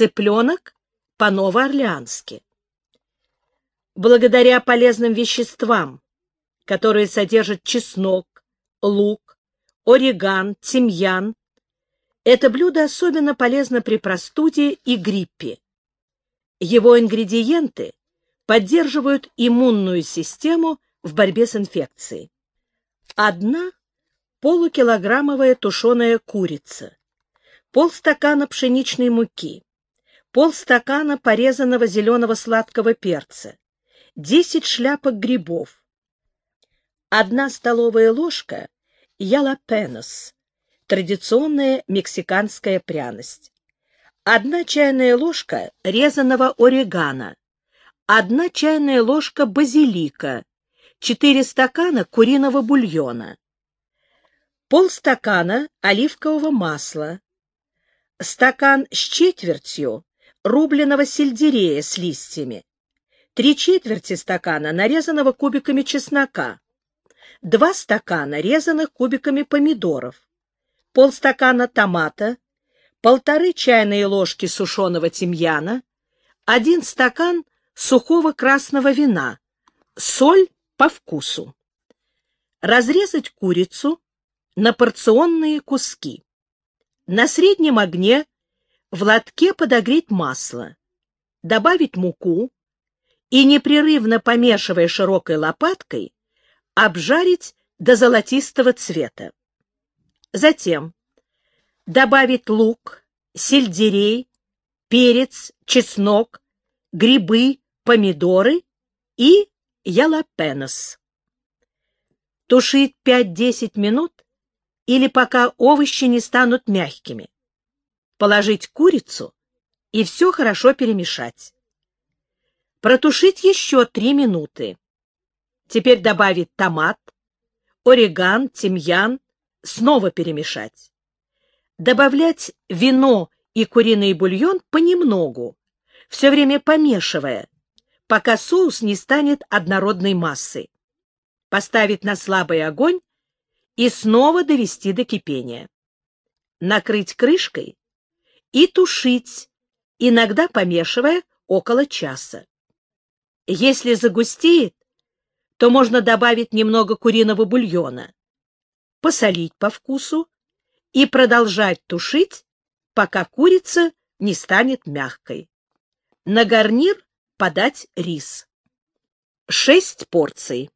цыпленок по-новоорлеански. Благодаря полезным веществам, которые содержат чеснок, лук, ореган, тимьян, это блюдо особенно полезно при простуде и гриппе. Его ингредиенты поддерживают иммунную систему в борьбе с инфекцией. Одна полукилограммовая тушеная курица, полстакана пшеничной муки, полстакана порезанного зеленого сладкого перца, 10 шляпок грибов, одна столовая ложка ялапенос, традиционная мексиканская пряность, одна чайная ложка резаного орегано, одна чайная ложка базилика, четыре стакана куриного бульона, полстакана оливкового масла, стакан с четвертью рубленого сельдерея с листьями, три четверти стакана нарезанного кубиками чеснока, два стакана резаных кубиками помидоров, полстакана томата, полторы чайные ложки сушеного тимьяна, один стакан сухого красного вина, соль по вкусу. Разрезать курицу на порционные куски. На среднем огне в лотке подогреть масло, добавить муку и, непрерывно помешивая широкой лопаткой, обжарить до золотистого цвета. Затем добавить лук, сельдерей, перец, чеснок, грибы, помидоры и ялапенос. Тушить 5-10 минут или пока овощи не станут мягкими. Положить курицу и все хорошо перемешать. Протушить еще 3 минуты. Теперь добавить томат, ореган, тимьян, снова перемешать. Добавлять вино и куриный бульон понемногу, все время помешивая, пока соус не станет однородной массой. Поставить на слабый огонь и снова довести до кипения. Накрыть крышкой и тушить, иногда помешивая около часа. Если загустеет, то можно добавить немного куриного бульона посолить по вкусу и продолжать тушить, пока курица не станет мягкой. На гарнир подать рис. Шесть порций.